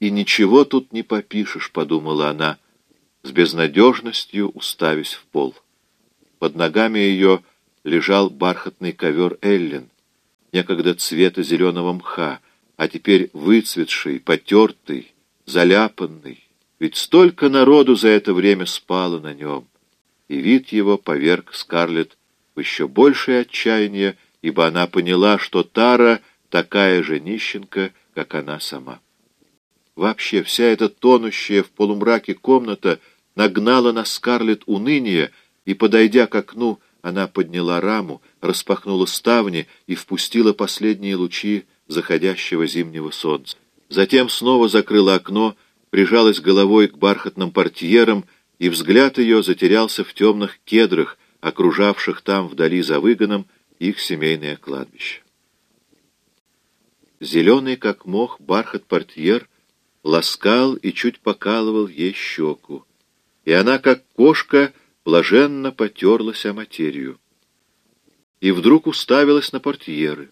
И ничего тут не попишешь, — подумала она, с безнадежностью уставясь в пол. Под ногами ее лежал бархатный ковер Эллен, некогда цвета зеленого мха, а теперь выцветший, потертый, заляпанный. Ведь столько народу за это время спало на нем. И вид его поверг Скарлетт в еще большее отчаяние, ибо она поняла, что Тара такая же нищенка, как она сама. Вообще вся эта тонущая в полумраке комната нагнала на Скарлетт уныние, и, подойдя к окну, она подняла раму, распахнула ставни и впустила последние лучи заходящего зимнего солнца. Затем снова закрыла окно, прижалась головой к бархатным портьерам, и взгляд ее затерялся в темных кедрах, окружавших там вдали за выгоном их семейное кладбище. Зеленый, как мох, бархат портьер — ласкал и чуть покалывал ей щеку, и она, как кошка, блаженно потерлась о материю. И вдруг уставилась на портьеры.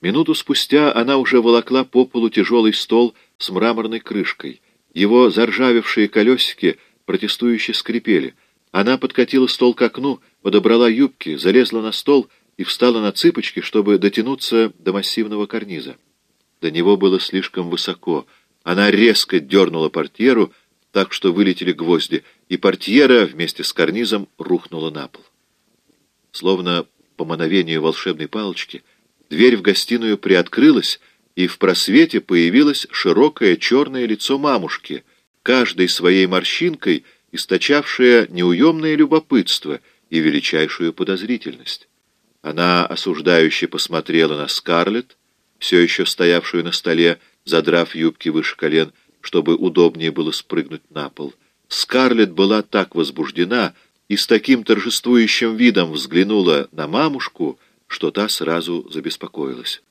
Минуту спустя она уже волокла по полу тяжелый стол с мраморной крышкой. Его заржавевшие колесики протестующе скрипели. Она подкатила стол к окну, подобрала юбки, залезла на стол и встала на цыпочки, чтобы дотянуться до массивного карниза. До него было слишком высоко — она резко дернула портьеру, так что вылетели гвозди, и портьера вместе с карнизом рухнула на пол. Словно по мановению волшебной палочки, дверь в гостиную приоткрылась, и в просвете появилось широкое черное лицо мамушки, каждой своей морщинкой источавшее неуемное любопытство и величайшую подозрительность. Она осуждающе посмотрела на Скарлетт, все еще стоявшую на столе, задрав юбки выше колен, чтобы удобнее было спрыгнуть на пол. Скарлетт была так возбуждена и с таким торжествующим видом взглянула на мамушку, что та сразу забеспокоилась.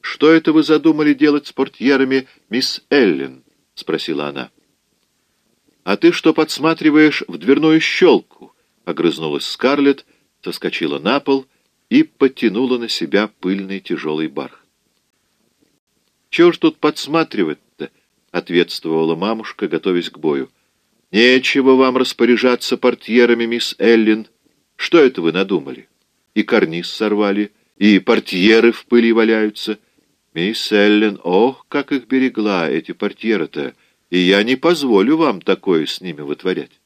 «Что это вы задумали делать с портьерами, мисс Эллен?» — спросила она. «А ты что подсматриваешь в дверную щелку?» — огрызнулась Скарлетт, соскочила на пол и подтянула на себя пыльный тяжелый барх. Чего ж тут подсматривать-то? — ответствовала мамушка, готовясь к бою. — Нечего вам распоряжаться портьерами, мисс Эллин. Что это вы надумали? И карниз сорвали, и портьеры в пыли валяются. Мисс Эллин, ох, как их берегла, эти портьеры-то, и я не позволю вам такое с ними вытворять.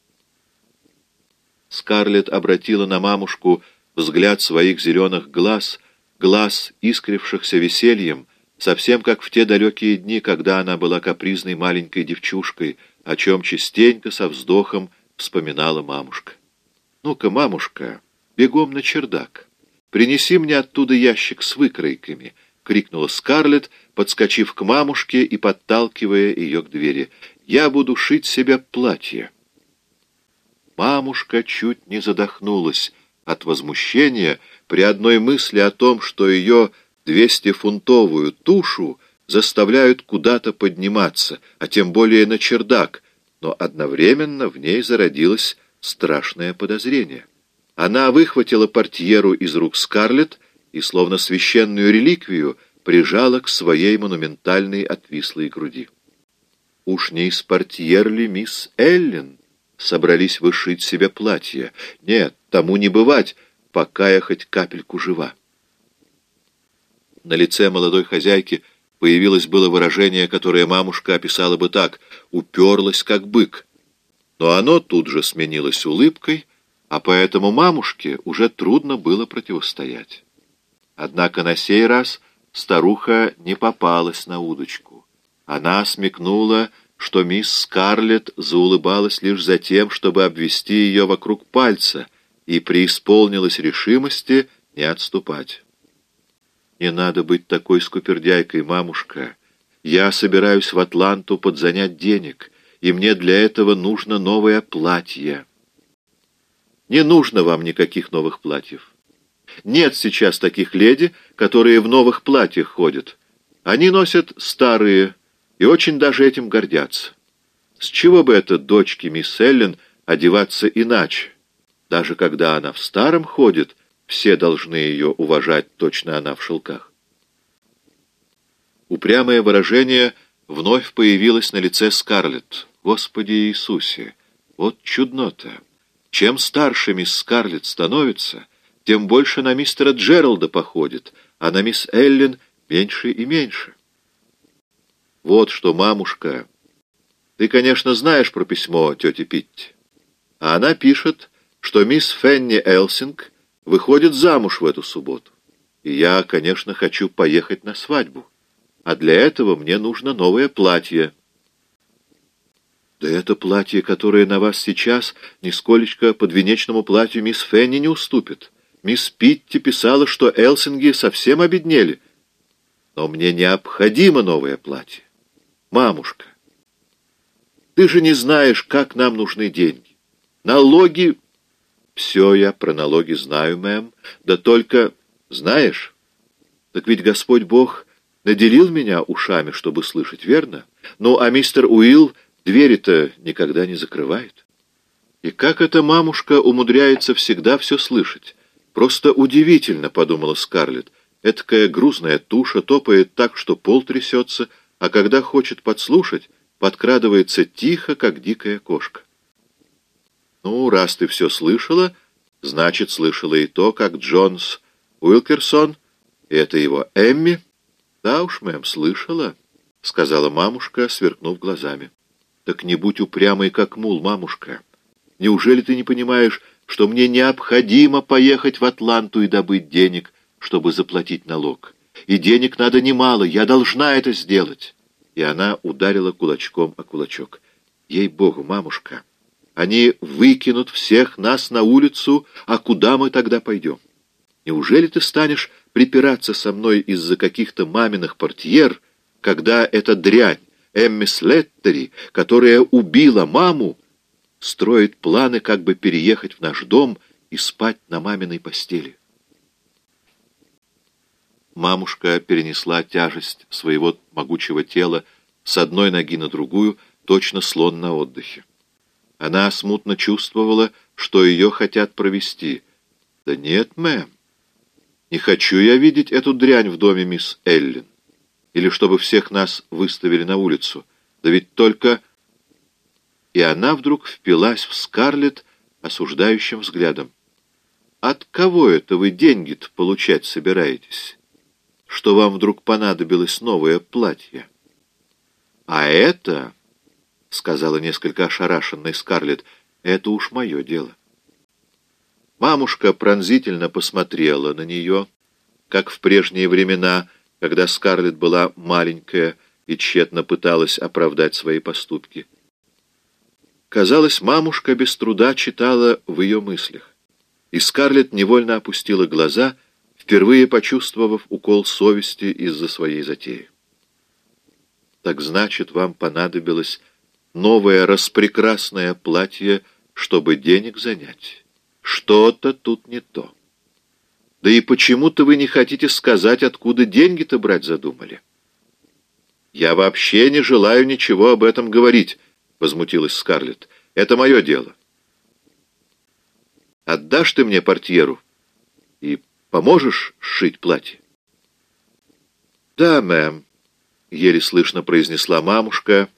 Скарлетт обратила на мамушку взгляд своих зеленых глаз, глаз, искрившихся весельем, совсем как в те далекие дни, когда она была капризной маленькой девчушкой, о чем частенько со вздохом вспоминала мамушка. «Ну-ка, мамушка, бегом на чердак. Принеси мне оттуда ящик с выкройками», — крикнула Скарлетт, подскочив к мамушке и подталкивая ее к двери. «Я буду шить себе платье». Мамушка чуть не задохнулась от возмущения при одной мысли о том, что ее двестифунтовую тушу заставляют куда-то подниматься, а тем более на чердак, но одновременно в ней зародилось страшное подозрение. Она выхватила портьеру из рук Скарлетт и, словно священную реликвию, прижала к своей монументальной отвислой груди. Уж не из портьер ли мисс Эллен собрались вышить себе платье? Нет, тому не бывать, пока я хоть капельку жива. На лице молодой хозяйки появилось было выражение, которое мамушка описала бы так «уперлась, как бык». Но оно тут же сменилось улыбкой, а поэтому мамушке уже трудно было противостоять. Однако на сей раз старуха не попалась на удочку. Она смекнула, что мисс Скарлетт заулыбалась лишь за тем, чтобы обвести ее вокруг пальца, и преисполнилась решимости не отступать. Не надо быть такой скупердяйкой, мамушка. Я собираюсь в Атланту подзанять денег, и мне для этого нужно новое платье. Не нужно вам никаких новых платьев. Нет сейчас таких леди, которые в новых платьях ходят. Они носят старые и очень даже этим гордятся. С чего бы это дочке мисс Эллен одеваться иначе? Даже когда она в старом ходит — все должны ее уважать, точно она в шелках. Упрямое выражение вновь появилась на лице Скарлетт. «Господи Иисусе! Вот чудно-то! Чем старше мисс Скарлетт становится, тем больше на мистера Джералда походит, а на мисс Эллен меньше и меньше». «Вот что, мамушка, ты, конечно, знаешь про письмо тети Питти, а она пишет, что мисс Фенни Элсинг выходит замуж в эту субботу, и я, конечно, хочу поехать на свадьбу» а для этого мне нужно новое платье. Да это платье, которое на вас сейчас, нисколечко подвенечному платью мисс Фенни не уступит. Мисс Питти писала, что Элсинги совсем обеднели. Но мне необходимо новое платье. Мамушка, ты же не знаешь, как нам нужны деньги. Налоги... Все я про налоги знаю, мэм. Да только... Знаешь, так ведь Господь Бог наделил меня ушами, чтобы слышать, верно? Ну, а мистер Уилл двери-то никогда не закрывает. И как эта мамушка умудряется всегда все слышать? Просто удивительно, — подумала Скарлетт. Эдакая грузная туша топает так, что пол трясется, а когда хочет подслушать, подкрадывается тихо, как дикая кошка. Ну, раз ты все слышала, значит, слышала и то, как Джонс Уилкерсон, это его Эмми, «Да уж, мэм, слышала», — сказала мамушка, сверкнув глазами. «Так не будь упрямой, как мул, мамушка. Неужели ты не понимаешь, что мне необходимо поехать в Атланту и добыть денег, чтобы заплатить налог? И денег надо немало, я должна это сделать». И она ударила кулачком о кулачок. «Ей-богу, мамушка, они выкинут всех нас на улицу, а куда мы тогда пойдем? Неужели ты станешь припираться со мной из-за каких-то маминых портьер, когда эта дрянь, Эмми Слеттери, которая убила маму, строит планы, как бы переехать в наш дом и спать на маминой постели. Мамушка перенесла тяжесть своего могучего тела с одной ноги на другую, точно слон на отдыхе. Она смутно чувствовала, что ее хотят провести. «Да нет, мэм, не хочу я видеть эту дрянь в доме мисс Эллен. Или чтобы всех нас выставили на улицу. Да ведь только... И она вдруг впилась в Скарлетт осуждающим взглядом. От кого это вы деньги-то получать собираетесь? Что вам вдруг понадобилось новое платье? А это, — сказала несколько ошарашенная Скарлетт, — это уж мое дело. Мамушка пронзительно посмотрела на нее, как в прежние времена, когда Скарлетт была маленькая и тщетно пыталась оправдать свои поступки. Казалось, мамушка без труда читала в ее мыслях, и Скарлетт невольно опустила глаза, впервые почувствовав укол совести из-за своей затеи. «Так значит, вам понадобилось новое распрекрасное платье, чтобы денег занять?» Что-то тут не то. Да и почему-то вы не хотите сказать, откуда деньги-то брать задумали. Я вообще не желаю ничего об этом говорить, возмутилась Скарлетт. Это мое дело. Отдашь ты мне портьеру и поможешь сшить платье? Да, мэм, еле слышно произнесла мамушка,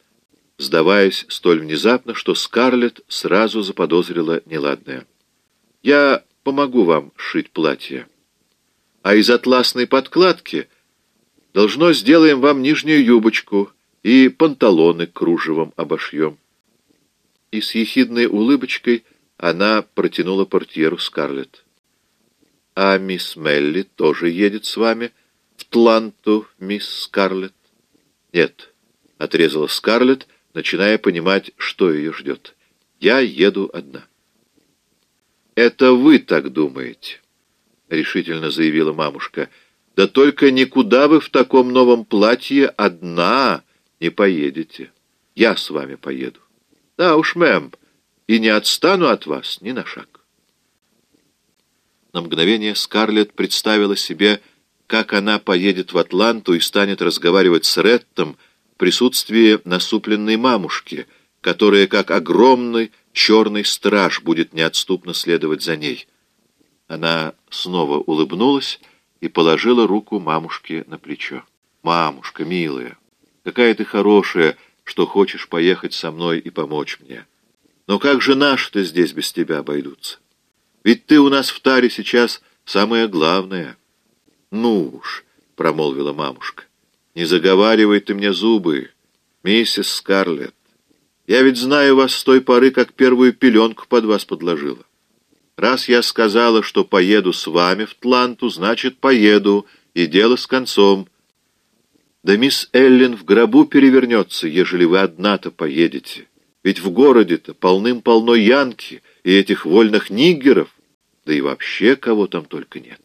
сдаваясь столь внезапно, что Скарлетт сразу заподозрила неладное. Я помогу вам шить платье. А из атласной подкладки должно сделаем вам нижнюю юбочку и панталоны кружевом обошьем. И с ехидной улыбочкой она протянула портьеру Скарлетт. «А мисс Мелли тоже едет с вами в Тланту, мисс Скарлетт?» «Нет», — отрезала Скарлетт, начиная понимать, что ее ждет. «Я еду одна». «Это вы так думаете», — решительно заявила мамушка. «Да только никуда вы в таком новом платье одна не поедете. Я с вами поеду. Да уж, мэм, и не отстану от вас ни на шаг». На мгновение Скарлетт представила себе, как она поедет в Атланту и станет разговаривать с Реттом в присутствии насупленной мамушки, которая, как огромный, черный страж будет неотступно следовать за ней. Она снова улыбнулась и положила руку мамушке на плечо. «Мамушка, милая, Какая ты хорошая, что хочешь поехать со мной и помочь мне. Но как же наши-то здесь без тебя обойдутся? Ведь ты у нас в таре сейчас самое главное. Ну уж, — промолвила мамушка, — не заговаривай ты мне зубы, миссис Скарлетт. Я ведь знаю вас с той поры, как первую пеленку под вас подложила. Раз я сказала, что поеду с вами в Тланту, значит, поеду, и дело с концом. Да мисс Эллен в гробу перевернется, ежели вы одна-то поедете. Ведь в городе-то полным-полно янки и этих вольных ниггеров, да и вообще кого там только нет.